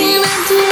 What can I?